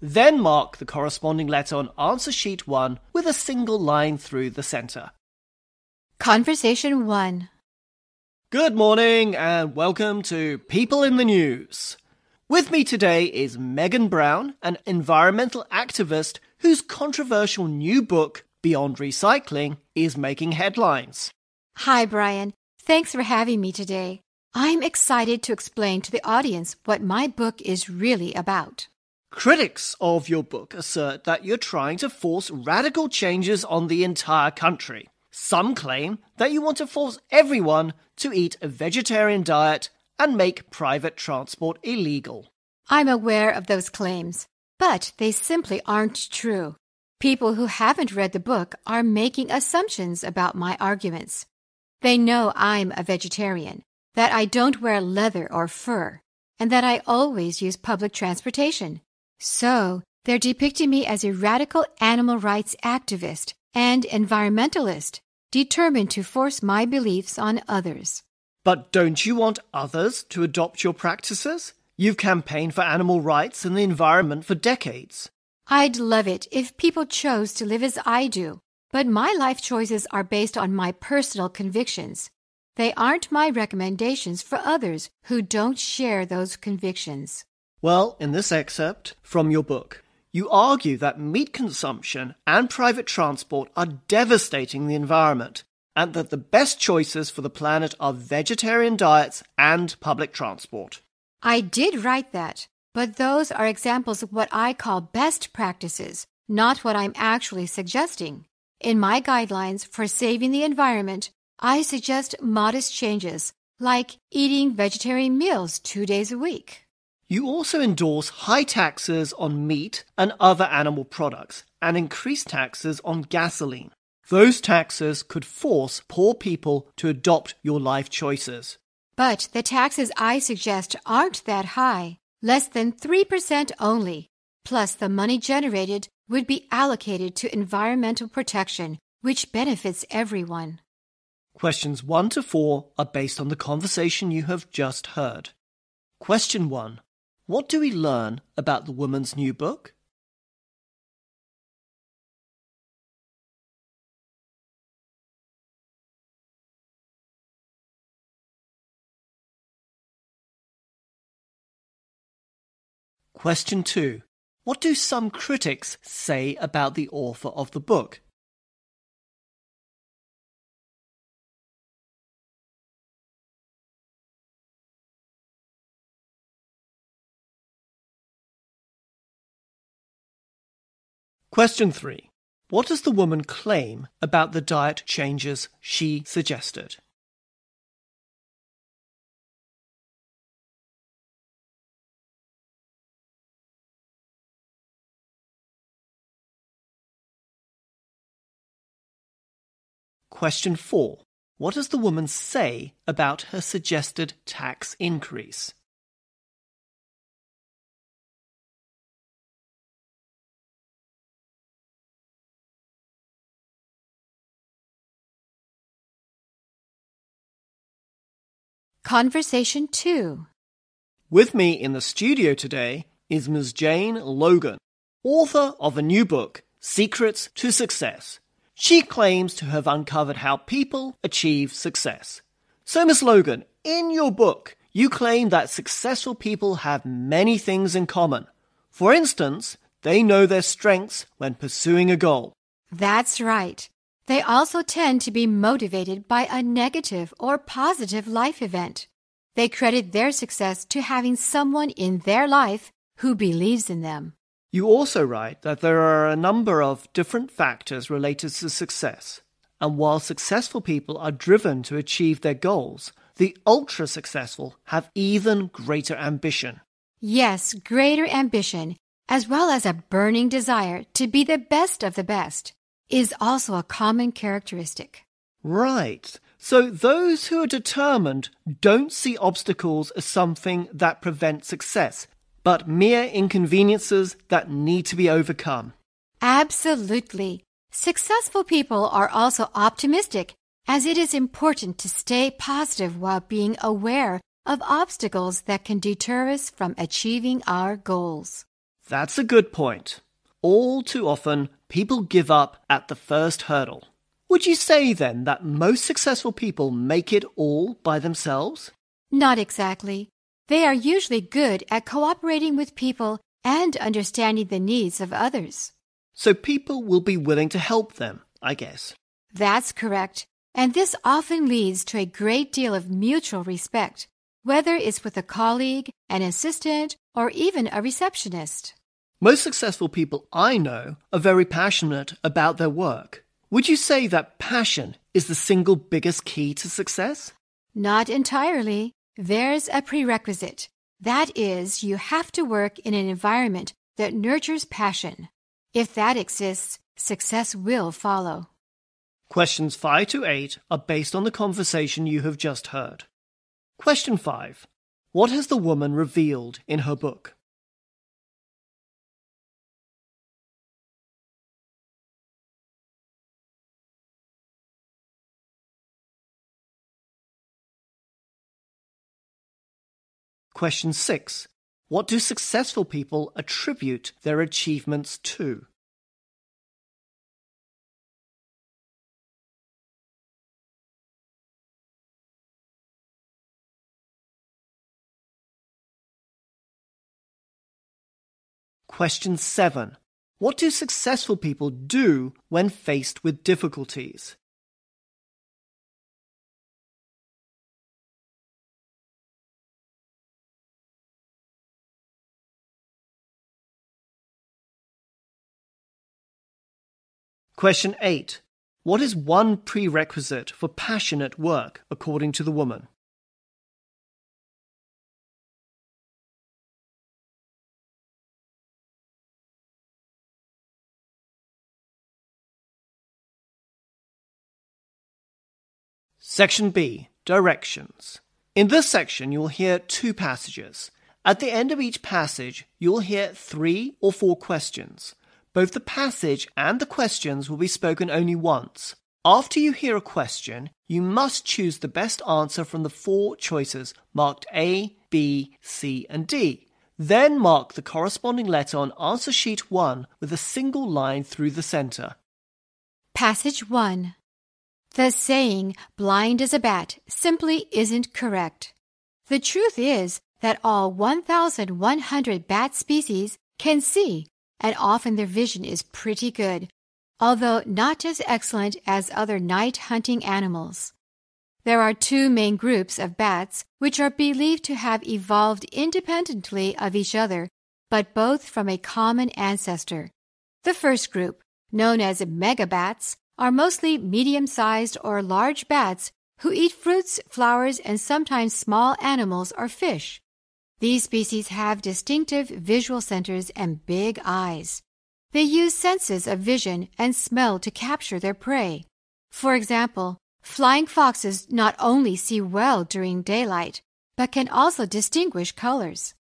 Then mark the corresponding letter on answer sheet 1 with a single line through the center. Conversation 1 Good morning and welcome to People in the News. With me today is Megan Brown, an environmental activist whose controversial new book, Beyond Recycling, is making headlines. Hi, Brian. Thanks for having me today. I'm excited to explain to the audience what my book is really about. Critics of your book assert that you're trying to force radical changes on the entire country. Some claim that you want to force everyone to eat a vegetarian diet and make private transport illegal. I'm aware of those claims, but they simply aren't true. People who haven't read the book are making assumptions about my arguments. They know I'm a vegetarian, that I don't wear leather or fur, and that I always use public transportation. So, they're depicting me as a radical animal rights activist and environmentalist, determined to force my beliefs on others. But don't you want others to adopt your practices? You've campaigned for animal rights and the environment for decades. I'd love it if people chose to live as I do, but my life choices are based on my personal convictions. They aren't my recommendations for others who don't share those convictions. Well, in this excerpt from your book, you argue that meat consumption and private transport are devastating the environment, and that the best choices for the planet are vegetarian diets and public transport. I did write that, but those are examples of what I call best practices, not what I'm actually suggesting. In my guidelines for saving the environment, I suggest modest changes, like eating vegetarian meals two days a week. You also endorse high taxes on meat and other animal products and increased taxes on gasoline. Those taxes could force poor people to adopt your life choices. But the taxes I suggest aren't that high, less than 3% only. Plus, the money generated would be allocated to environmental protection, which benefits everyone. Questions 1 to 4 are based on the conversation you have just heard. Question 1 What do we learn about the woman's new book? Question 2 What do some critics say about the author of the book? Question 3. What does the woman claim about the diet changes she suggested? Question 4. What does the woman say about her suggested tax increase? Conversation 2 With me in the studio today is Ms. Jane Logan, author of a new book, Secrets to Success. She claims to have uncovered how people achieve success. So, Ms. Logan, in your book, you claim that successful people have many things in common. For instance, they know their strengths when pursuing a goal. That's right. They also tend to be motivated by a negative or positive life event. They credit their success to having someone in their life who believes in them. You also write that there are a number of different factors related to success. And while successful people are driven to achieve their goals, the ultra successful have even greater ambition. Yes, greater ambition, as well as a burning desire to be the best of the best. Is also a common characteristic. Right. So those who are determined don't see obstacles as something that prevents success, but mere inconveniences that need to be overcome. Absolutely. Successful people are also optimistic, as it is important to stay positive while being aware of obstacles that can deter us from achieving our goals. That's a good point. All too often, people give up at the first hurdle. Would you say then that most successful people make it all by themselves? Not exactly. They are usually good at cooperating with people and understanding the needs of others. So people will be willing to help them, I guess. That's correct. And this often leads to a great deal of mutual respect, whether it's with a colleague, an assistant, or even a receptionist. Most successful people I know are very passionate about their work. Would you say that passion is the single biggest key to success? Not entirely. There's a prerequisite. That is, you have to work in an environment that nurtures passion. If that exists, success will follow. Questions 5 to 8 are based on the conversation you have just heard. Question 5. What has the woman revealed in her book? Question 6. What do successful people attribute their achievements to? Question 7. What do successful people do when faced with difficulties? Question 8. What is one prerequisite for passionate work according to the woman? Section B Directions. In this section, you'll hear two passages. At the end of each passage, you'll hear three or four questions. Both the passage and the questions will be spoken only once. After you hear a question, you must choose the best answer from the four choices marked A, B, C, and D. Then mark the corresponding letter on answer sheet 1 with a single line through the center. Passage 1. The saying, blind as a bat, simply isn't correct. The truth is that all 1,100 bat species can see and often their vision is pretty good, although not as excellent as other night hunting animals. There are two main groups of bats which are believed to have evolved independently of each other, but both from a common ancestor. The first group, known as megabats, are mostly medium sized or large bats who eat fruits, flowers, and sometimes small animals or fish. These species have distinctive visual centers and big eyes. They use senses of vision and smell to capture their prey. For example, flying foxes not only see well during daylight, but can also distinguish colors.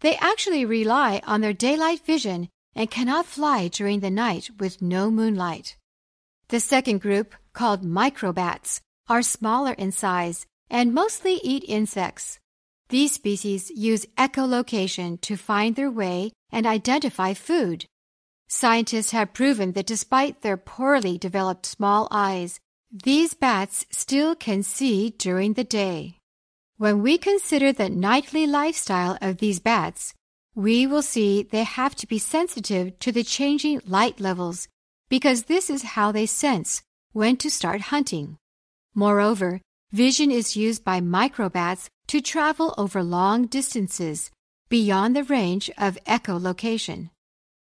They actually rely on their daylight vision and cannot fly during the night with no moonlight. The second group, called microbats, are smaller in size and mostly eat insects. These species use echolocation to find their way and identify food. Scientists have proven that despite their poorly developed small eyes, these bats still can see during the day. When we consider the nightly lifestyle of these bats, we will see they have to be sensitive to the changing light levels because this is how they sense when to start hunting. Moreover, vision is used by microbats to travel over long distances beyond the range of echolocation.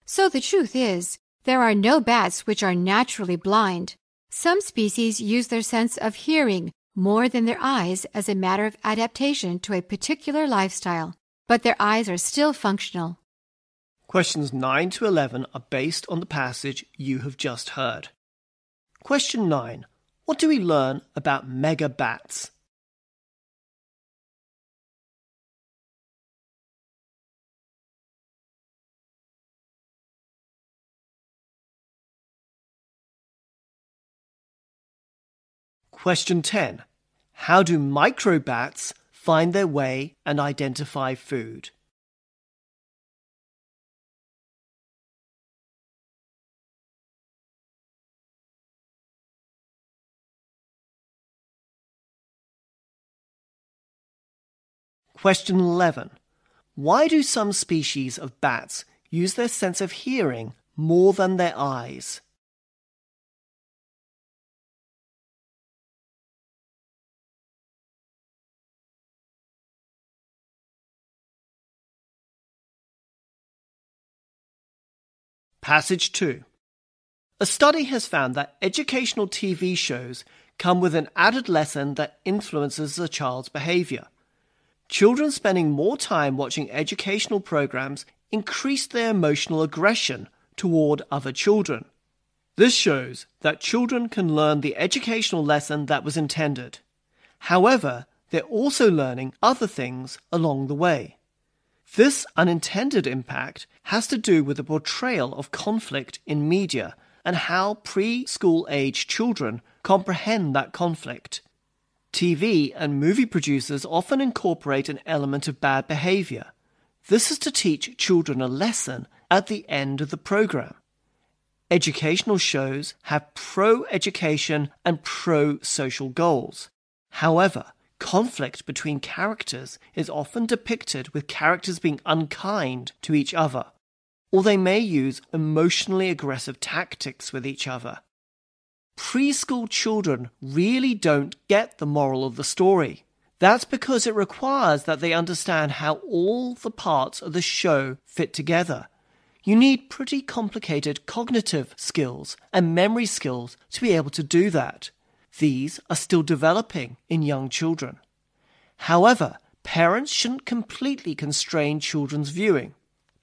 So the truth is, there are no bats which are naturally blind. Some species use their sense of hearing more than their eyes as a matter of adaptation to a particular lifestyle, but their eyes are still functional. Questions 9 to 11 are based on the passage you have just heard. Question 9. What do we learn about megabats? Question 10. How do microbats find their way and identify food? Question 11. Why do some species of bats use their sense of hearing more than their eyes? Passage 2. A study has found that educational TV shows come with an added lesson that influences a child's behavior. Children spending more time watching educational programs increase their emotional aggression toward other children. This shows that children can learn the educational lesson that was intended. However, they're also learning other things along the way. This unintended impact has to do with the portrayal of conflict in media and how preschool age children comprehend that conflict. TV and movie producers often incorporate an element of bad behavior. This is to teach children a lesson at the end of the program. Educational shows have pro education and pro social goals. However, conflict between characters is often depicted with characters being unkind to each other, or they may use emotionally aggressive tactics with each other. Preschool children really don't get the moral of the story. That's because it requires that they understand how all the parts of the show fit together. You need pretty complicated cognitive skills and memory skills to be able to do that. These are still developing in young children. However, parents shouldn't completely constrain children's viewing.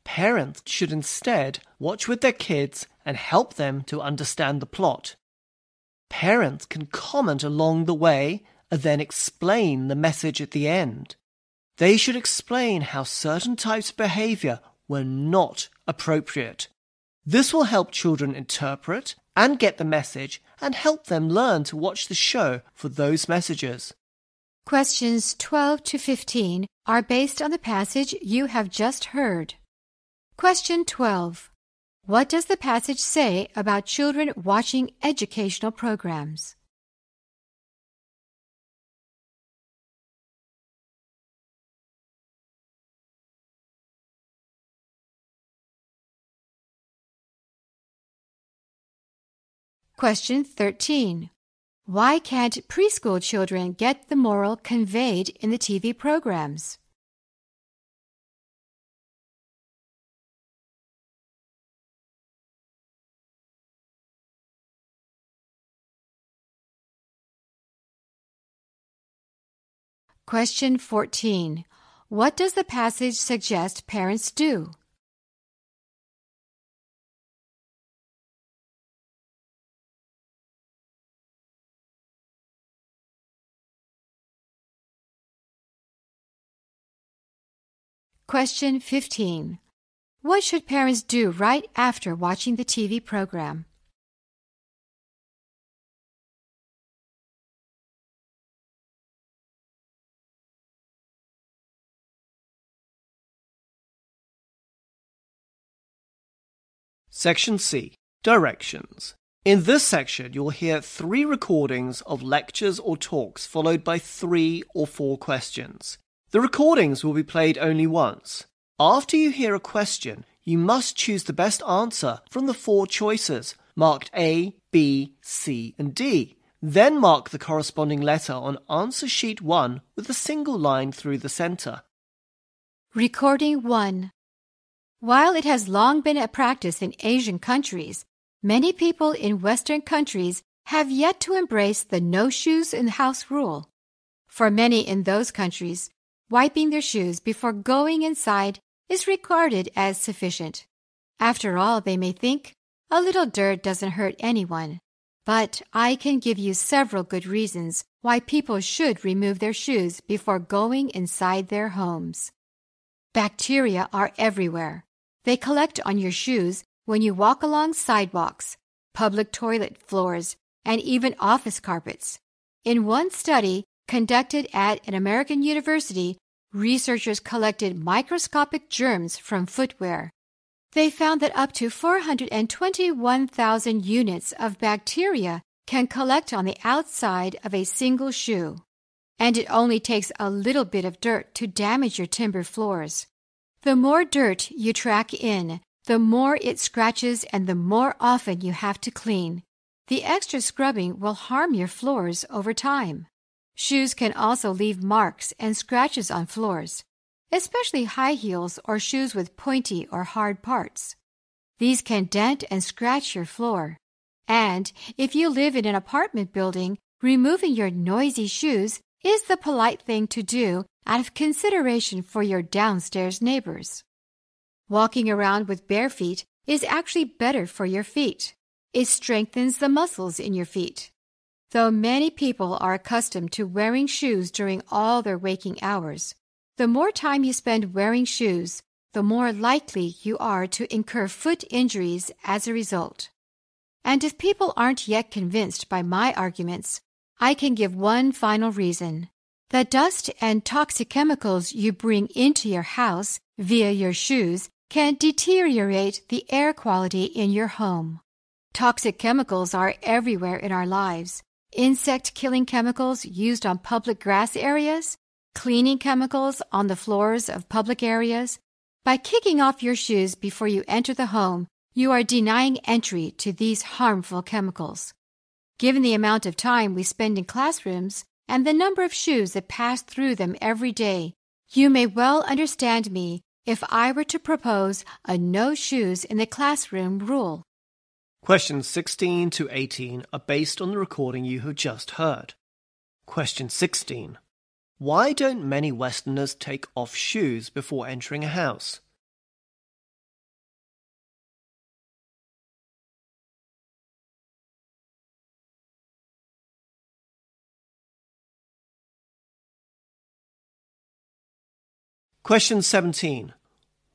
Parents should instead watch with their kids and help them to understand the plot. Parents can comment along the way and then explain the message at the end. They should explain how certain types of behavior were not appropriate. This will help children interpret and get the message and help them learn to watch the show for those messages. Questions 12 to 15 are based on the passage you have just heard. Question 12. What does the passage say about children watching educational programs? Question 13. Why can't preschool children get the moral conveyed in the TV programs? Question 14. What does the passage suggest parents do? Question 15. What should parents do right after watching the TV program? Section C Directions. In this section, you'll hear three recordings of lectures or talks followed by three or four questions. The recordings will be played only once. After you hear a question, you must choose the best answer from the four choices marked A, B, C, and D. Then mark the corresponding letter on answer sheet 1 with a single line through the center. Recording 1 While it has long been a practice in Asian countries, many people in Western countries have yet to embrace the no shoes in house rule. For many in those countries, wiping their shoes before going inside is regarded as sufficient. After all, they may think, a little dirt doesn't hurt anyone. but I can give you several good reasons why people should remove their shoes before going inside their homes. Bacteria are everywhere. They collect on your shoes when you walk along sidewalks, public toilet floors, and even office carpets. In one study conducted at an American university, researchers collected microscopic germs from footwear. They found that up to 421,000 units of bacteria can collect on the outside of a single shoe. And it only takes a little bit of dirt to damage your timber floors. The more dirt you track in, the more it scratches and the more often you have to clean. The extra scrubbing will harm your floors over time. Shoes can also leave marks and scratches on floors, especially high heels or shoes with pointy or hard parts. These can dent and scratch your floor. And if you live in an apartment building, removing your noisy shoes is the polite thing to do out of consideration for your downstairs neighbors. Walking around with bare feet is actually better for your feet. It strengthens the muscles in your feet. Though many people are accustomed to wearing shoes during all their waking hours, the more time you spend wearing shoes, the more likely you are to incur foot injuries as a result. And if people aren't yet convinced by my arguments, I can give one final reason. The dust and toxic chemicals you bring into your house via your shoes can deteriorate the air quality in your home. Toxic chemicals are everywhere in our lives. Insect killing chemicals used on public grass areas, cleaning chemicals on the floors of public areas. By kicking off your shoes before you enter the home, you are denying entry to these harmful chemicals. Given the amount of time we spend in classrooms and the number of shoes that pass through them every day, you may well understand me if I were to propose a no shoes in the classroom rule. Questions 16 to 18 are based on the recording you have just heard. Question 16. Why don't many Westerners take off shoes before entering a house? Question 17.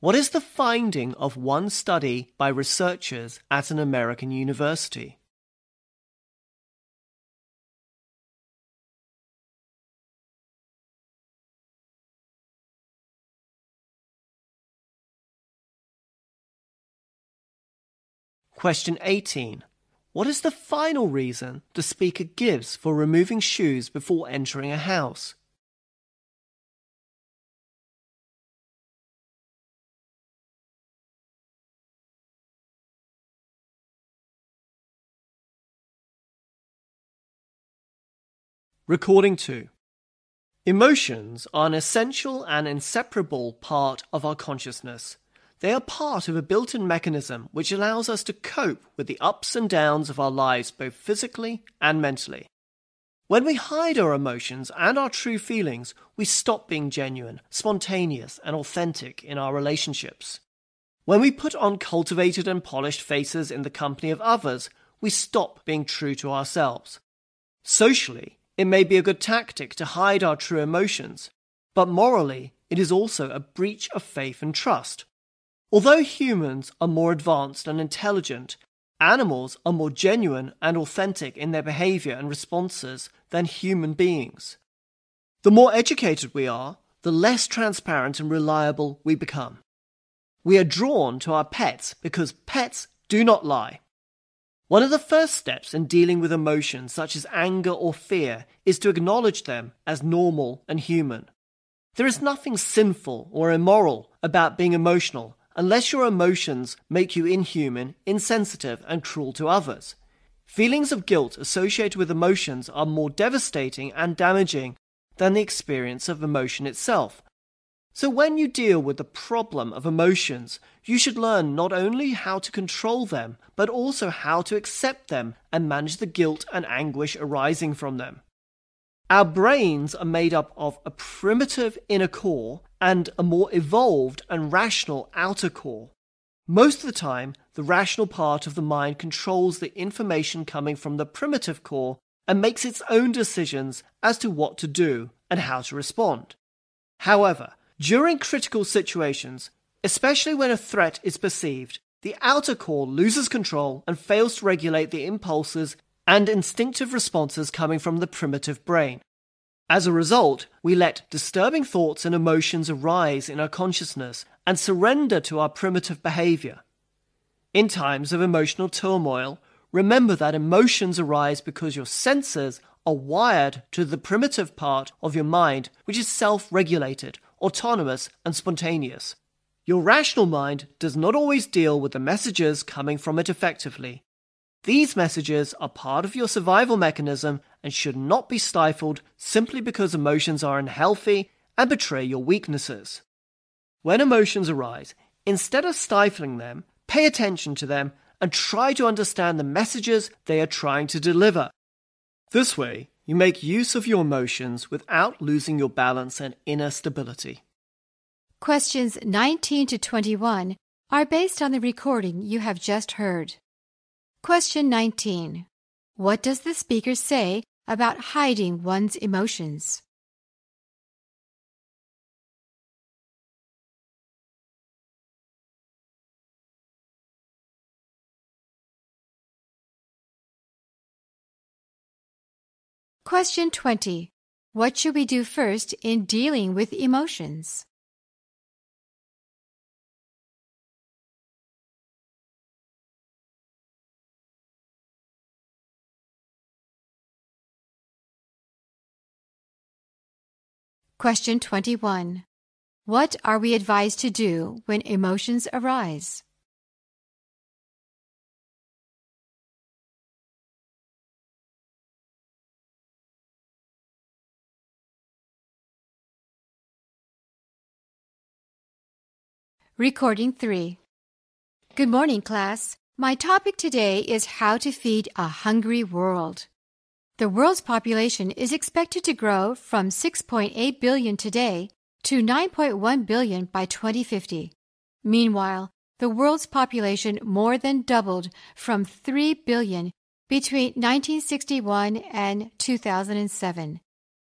What is the finding of one study by researchers at an American university? Question 18. What is the final reason the speaker gives for removing shoes before entering a house? Recording 2. Emotions are an essential and inseparable part of our consciousness. They are part of a built in mechanism which allows us to cope with the ups and downs of our lives both physically and mentally. When we hide our emotions and our true feelings, we stop being genuine, spontaneous, and authentic in our relationships. When we put on cultivated and polished faces in the company of others, we stop being true to ourselves. Socially, it may be a good tactic to hide our true emotions, but morally, it is also a breach of faith and trust. Although humans are more advanced and intelligent, animals are more genuine and authentic in their behavior and responses than human beings. The more educated we are, the less transparent and reliable we become. We are drawn to our pets because pets do not lie. One of the first steps in dealing with emotions such as anger or fear is to acknowledge them as normal and human. There is nothing sinful or immoral about being emotional unless your emotions make you inhuman, insensitive, and cruel to others. Feelings of guilt associated with emotions are more devastating and damaging than the experience of emotion itself, so, when you deal with the problem of emotions, you should learn not only how to control them, but also how to accept them and manage the guilt and anguish arising from them. Our brains are made up of a primitive inner core and a more evolved and rational outer core. Most of the time, the rational part of the mind controls the information coming from the primitive core and makes its own decisions as to what to do and how to respond. However, during critical situations, especially when a threat is perceived, the outer core loses control and fails to regulate the impulses and instinctive responses coming from the primitive brain. As a result, we let disturbing thoughts and emotions arise in our consciousness and surrender to our primitive behavior. In times of emotional turmoil, remember that emotions arise because your senses are wired to the primitive part of your mind, which is self regulated, autonomous, and spontaneous. Your rational mind does not always deal with the messages coming from it effectively. These messages are part of your survival mechanism and should not be stifled simply because emotions are unhealthy and betray your weaknesses. When emotions arise, instead of stifling them, pay attention to them and try to understand the messages they are trying to deliver. This way, you make use of your emotions without losing your balance and inner stability. Questions 19 to 21 are based on the recording you have just heard. Question 19. What does the speaker say about hiding one's emotions? Question 20. What should we do first in dealing with emotions? Question 21. What are we advised to do when emotions arise? Recording 3. Good morning, class. My topic today is how to feed a hungry world. The world's population is expected to grow from 6.8 billion today to 9.1 billion by 2050. Meanwhile, the world's population more than doubled from 3 billion between 1961 and 2007.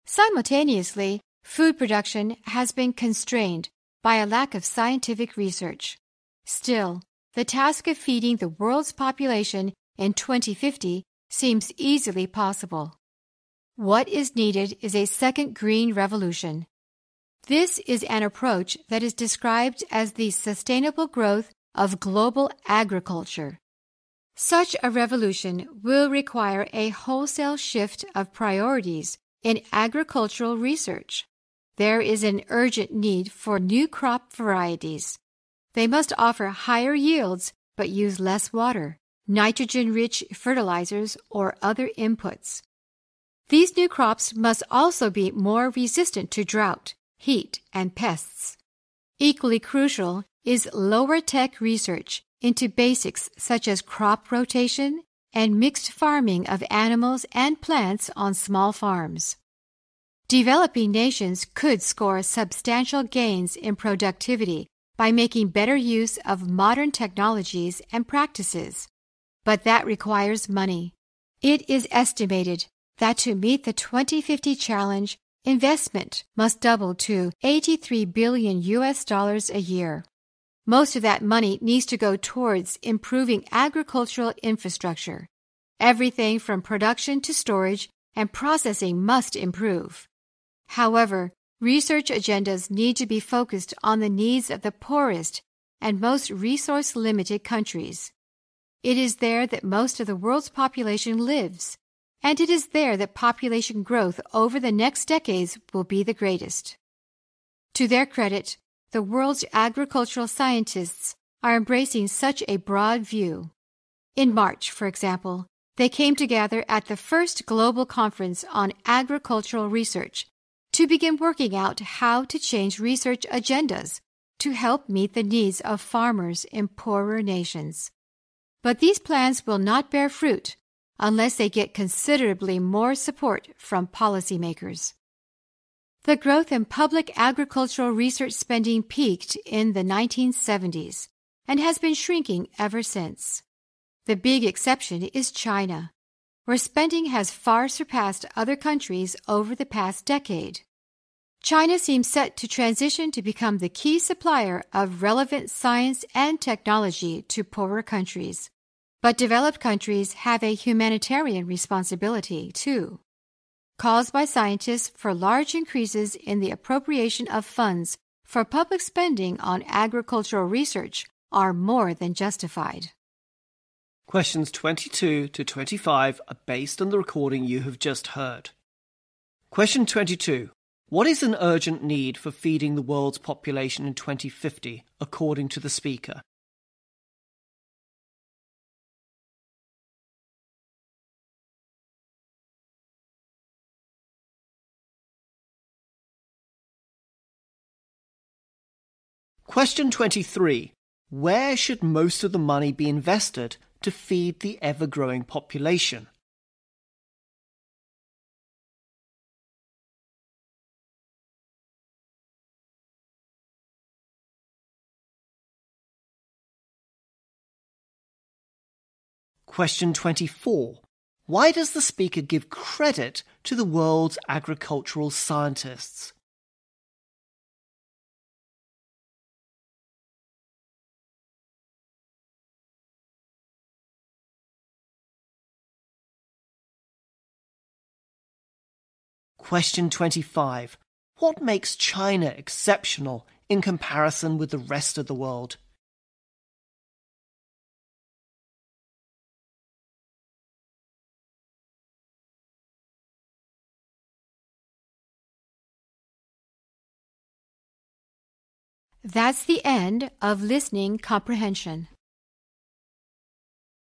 Simultaneously, food production has been constrained by a lack of scientific research. Still, the task of feeding the world's population in 2050 seems easily possible. What is needed is a second green revolution. This is an approach that is described as the sustainable growth of global agriculture. Such a revolution will require a wholesale shift of priorities in agricultural research there is an urgent need for new crop varieties. They must offer higher yields but use less water, nitrogen rich fertilizers, or other inputs. These new crops must also be more resistant to drought, heat, and pests. Equally crucial is lower tech research into basics such as crop rotation and mixed farming of animals and plants on small farms. Developing nations could score substantial gains in productivity by making better use of modern technologies and practices. But that requires money. It is estimated that to meet the 2050 challenge, investment must double to 83 billion US dollars a year. Most of that money needs to go towards improving agricultural infrastructure. Everything from production to storage and processing must improve. However, research agendas need to be focused on the needs of the poorest and most resource limited countries. It is there that most of the world's population lives, and it is there that population growth over the next decades will be the greatest. To their credit, the world's agricultural scientists are embracing such a broad view. In March, for example, they came together at the first global conference on agricultural research to begin working out how to change research agendas to help meet the needs of farmers in poorer nations. But these plans will not bear fruit unless they get considerably more support from policymakers. The growth in public agricultural research spending peaked in the 1970s. and has been shrinking ever since. The big exception is China, where spending has far surpassed other countries over the past decade. China seems set to transition to become the key supplier of relevant science and technology to poorer countries. But developed countries have a humanitarian responsibility, too. Calls by scientists for large increases in the appropriation of funds for public spending on agricultural research are more than justified. Questions 22 to 25 are based on the recording you have just heard. Question 22. What is an urgent need for feeding the world's population in 2050, according to the speaker? Question 23. Where should most of the money be invested to feed the ever growing population? Question 24. Why does the speaker give credit to the world's agricultural scientists? Question 25. What makes China exceptional in comparison with the rest of the world? That's the end of listening comprehension.